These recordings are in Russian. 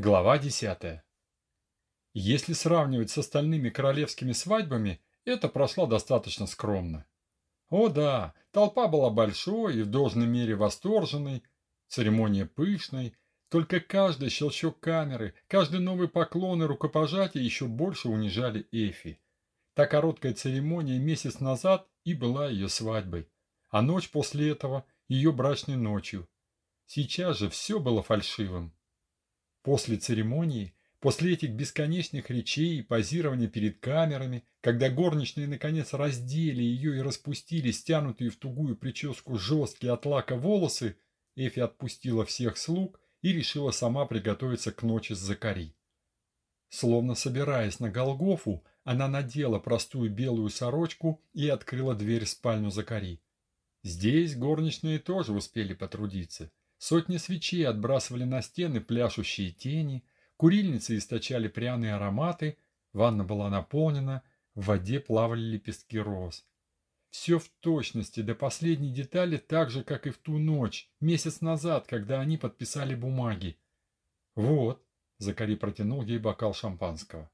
Глава 10. Если сравнивать с остальными королевскими свадьбами, это прошло достаточно скромно. О да, толпа была большой и в должной мере восторженной, церемония пышной, только каждый щелчок камеры, каждый новый поклон и рукопожатие еще больше унижали Эфи. Та короткая церемония месяц назад и была ее свадьбой, а ночь после этого – ее брачной ночью. Сейчас же все было фальшивым. После церемонии, после этих бесконечных речей и позирования перед камерами, когда горничные наконец раздели ее и распустили стянутые в тугую прическу жесткие от лака волосы, Эфи отпустила всех слуг и решила сама приготовиться к ночи с Закари. Словно собираясь на Голгофу, она надела простую белую сорочку и открыла дверь в спальню Закари. Здесь горничные тоже успели потрудиться. Сотни свечей отбрасывали на стены пляшущие тени, курильницы источали пряные ароматы, ванна была наполнена, в воде плавали лепестки роз. Все в точности, до последней детали, так же, как и в ту ночь, месяц назад, когда они подписали бумаги. «Вот», — Закари протянул ей бокал шампанского.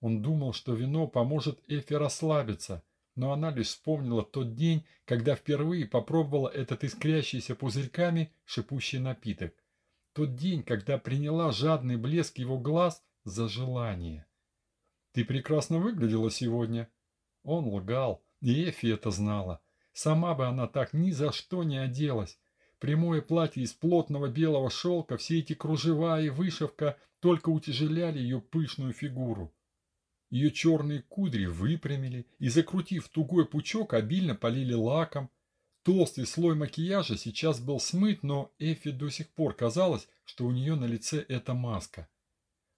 Он думал, что вино поможет Эфе расслабиться, но она лишь вспомнила тот день, когда впервые попробовала этот искрящийся пузырьками шипущий напиток. Тот день, когда приняла жадный блеск его глаз за желание. «Ты прекрасно выглядела сегодня». Он лгал, и Эфи это знала. Сама бы она так ни за что не оделась. Прямое платье из плотного белого шелка, все эти кружева и вышивка только утяжеляли ее пышную фигуру. Ее черные кудри выпрямили и, закрутив тугой пучок, обильно полили лаком. Толстый слой макияжа сейчас был смыт, но Эфи до сих пор казалось, что у нее на лице эта маска.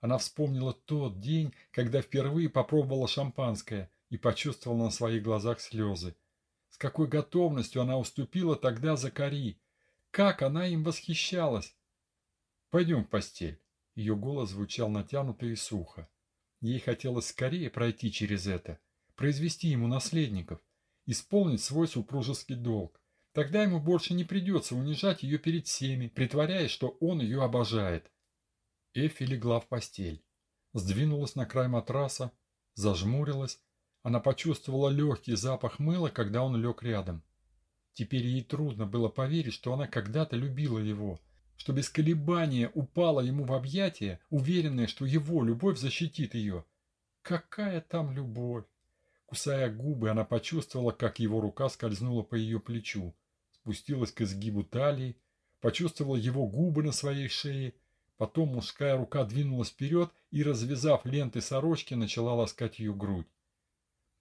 Она вспомнила тот день, когда впервые попробовала шампанское и почувствовала на своих глазах слезы. С какой готовностью она уступила тогда за Кари. Как она им восхищалась. «Пойдем в постель». Ее голос звучал натянуто и сухо. Ей хотелось скорее пройти через это, произвести ему наследников, исполнить свой супружеский долг. Тогда ему больше не придется унижать ее перед всеми, притворяясь, что он ее обожает. Эфи легла в постель. Сдвинулась на край матраса, зажмурилась. Она почувствовала легкий запах мыла, когда он лег рядом. Теперь ей трудно было поверить, что она когда-то любила его – что без колебания упала ему в объятия, уверенная, что его любовь защитит ее. Какая там любовь? Кусая губы, она почувствовала, как его рука скользнула по ее плечу, спустилась к изгибу талии, почувствовала его губы на своей шее, потом мужская рука двинулась вперед и, развязав ленты сорочки, начала ласкать ее грудь.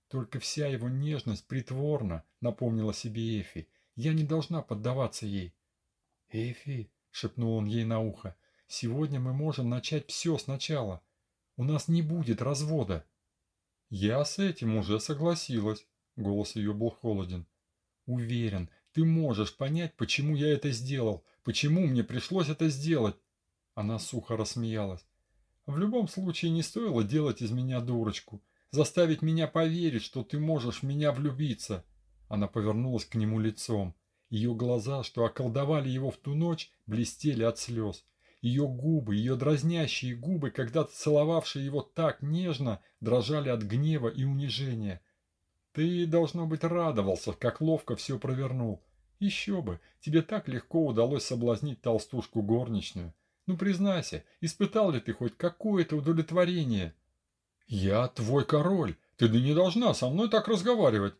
Только вся его нежность притворна, напомнила себе Эфи. Я не должна поддаваться ей. Эфи, шепнул он ей на ухо. «Сегодня мы можем начать все сначала. У нас не будет развода». «Я с этим уже согласилась», — голос ее был холоден. «Уверен, ты можешь понять, почему я это сделал, почему мне пришлось это сделать». Она сухо рассмеялась. «В любом случае не стоило делать из меня дурочку, заставить меня поверить, что ты можешь в меня влюбиться». Она повернулась к нему лицом. Ее глаза, что околдовали его в ту ночь, блестели от слез. Ее губы, ее дразнящие губы, когда-то целовавшие его так нежно, дрожали от гнева и унижения. Ты, должно быть, радовался, как ловко все провернул. Еще бы, тебе так легко удалось соблазнить толстушку горничную. Ну, признайся, испытал ли ты хоть какое-то удовлетворение? Я твой король, ты да не должна со мной так разговаривать.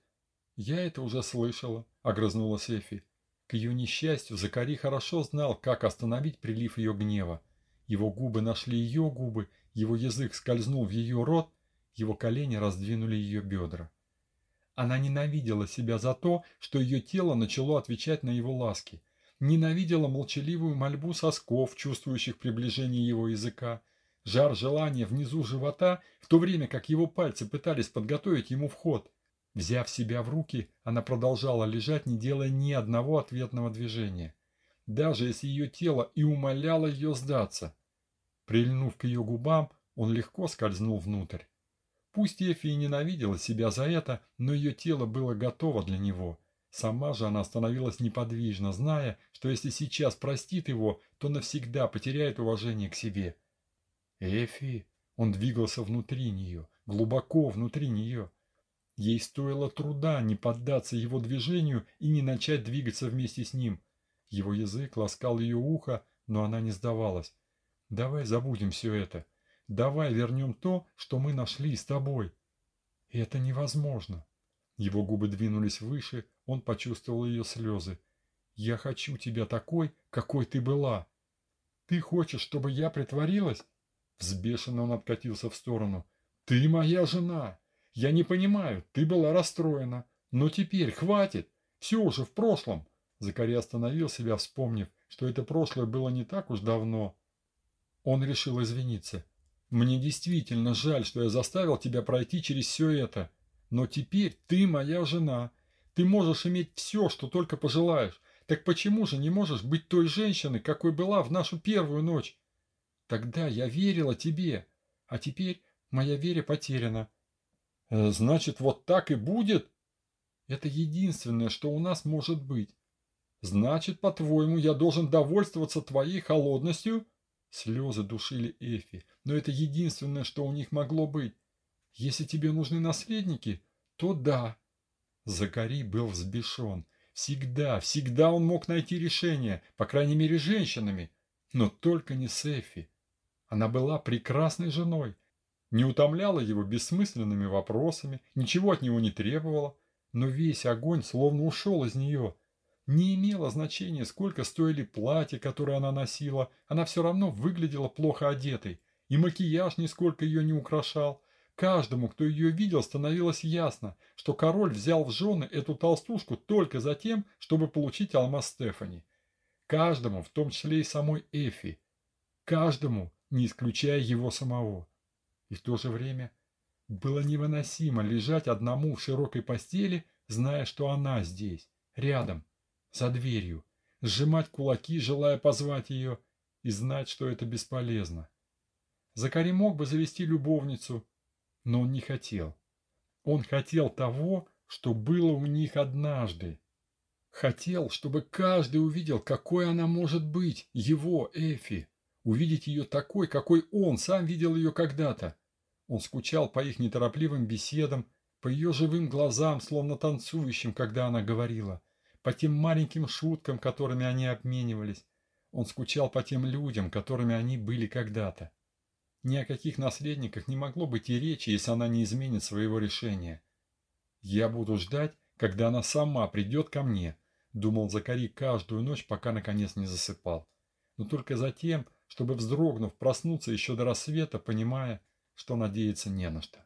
Я это уже слышала. – огрызнулась Эфи. К ее несчастью, Закари хорошо знал, как остановить прилив ее гнева. Его губы нашли ее губы, его язык скользнул в ее рот, его колени раздвинули ее бедра. Она ненавидела себя за то, что ее тело начало отвечать на его ласки. Ненавидела молчаливую мольбу сосков, чувствующих приближение его языка, жар желания внизу живота, в то время как его пальцы пытались подготовить ему вход. Взяв себя в руки, она продолжала лежать, не делая ни одного ответного движения. Даже если ее тело и умоляло ее сдаться. Прильнув к ее губам, он легко скользнул внутрь. Пусть Эфи и ненавидела себя за это, но ее тело было готово для него. Сама же она остановилась неподвижно, зная, что если сейчас простит его, то навсегда потеряет уважение к себе. Эфи. Он двигался внутри нее, глубоко внутри нее. Ей стоило труда не поддаться его движению и не начать двигаться вместе с ним. Его язык ласкал ее ухо, но она не сдавалась. «Давай забудем все это. Давай вернем то, что мы нашли с тобой». «Это невозможно». Его губы двинулись выше, он почувствовал ее слезы. «Я хочу тебя такой, какой ты была». «Ты хочешь, чтобы я притворилась?» Взбешенно он откатился в сторону. «Ты моя жена! Я не понимаю, ты была расстроена. Но теперь хватит! Все уже в прошлом!» Закари остановил себя, вспомнив, что это прошлое было не так уж давно. Он решил извиниться. «Мне действительно жаль, что я заставил тебя пройти через все это. Но теперь ты моя жена. Ты можешь иметь все, что только пожелаешь. Так почему же не можешь быть той женщиной, какой была в нашу первую ночь? Тогда я верила тебе, а теперь моя вера потеряна. Э, значит, вот так и будет? Это единственное, что у нас может быть. Значит, по-твоему, я должен довольствоваться твоей холодностью? Слезы душили Эфи, но это единственное, что у них могло быть. Если тебе нужны наследники, то да. Закари был взбешен. Всегда, всегда он мог найти решение, по крайней мере, женщинами. Но только не с Эфи. Она была прекрасной женой, не утомляла его бессмысленными вопросами, ничего от него не требовала, но весь огонь словно ушел из нее. Не имело значения, сколько стоили платья, которые она носила, она все равно выглядела плохо одетой, и макияж нисколько ее не украшал. Каждому, кто ее видел, становилось ясно, что король взял в жены эту толстушку только за тем, чтобы получить алмаз Стефани. Каждому, в том числе и самой Эфи. Каждому, не исключая его самого. И в то же время было невыносимо лежать одному в широкой постели, зная, что она здесь, рядом, за дверью, сжимать кулаки, желая позвать ее, и знать, что это бесполезно. Закари мог бы завести любовницу, но он не хотел. Он хотел того, что было у них однажды. Хотел, чтобы каждый увидел, какой она может быть, его, Эфи увидеть ее такой, какой он сам видел ее когда-то. Он скучал по их неторопливым беседам, по ее живым глазам, словно танцующим, когда она говорила, по тем маленьким шуткам, которыми они обменивались. Он скучал по тем людям, которыми они были когда-то. Ни о каких наследниках не могло быть и речи, если она не изменит своего решения. «Я буду ждать, когда она сама придет ко мне», – думал Закари каждую ночь, пока наконец не засыпал. Но только затем, чтобы, вздрогнув, проснуться еще до рассвета, понимая, что надеяться не на что.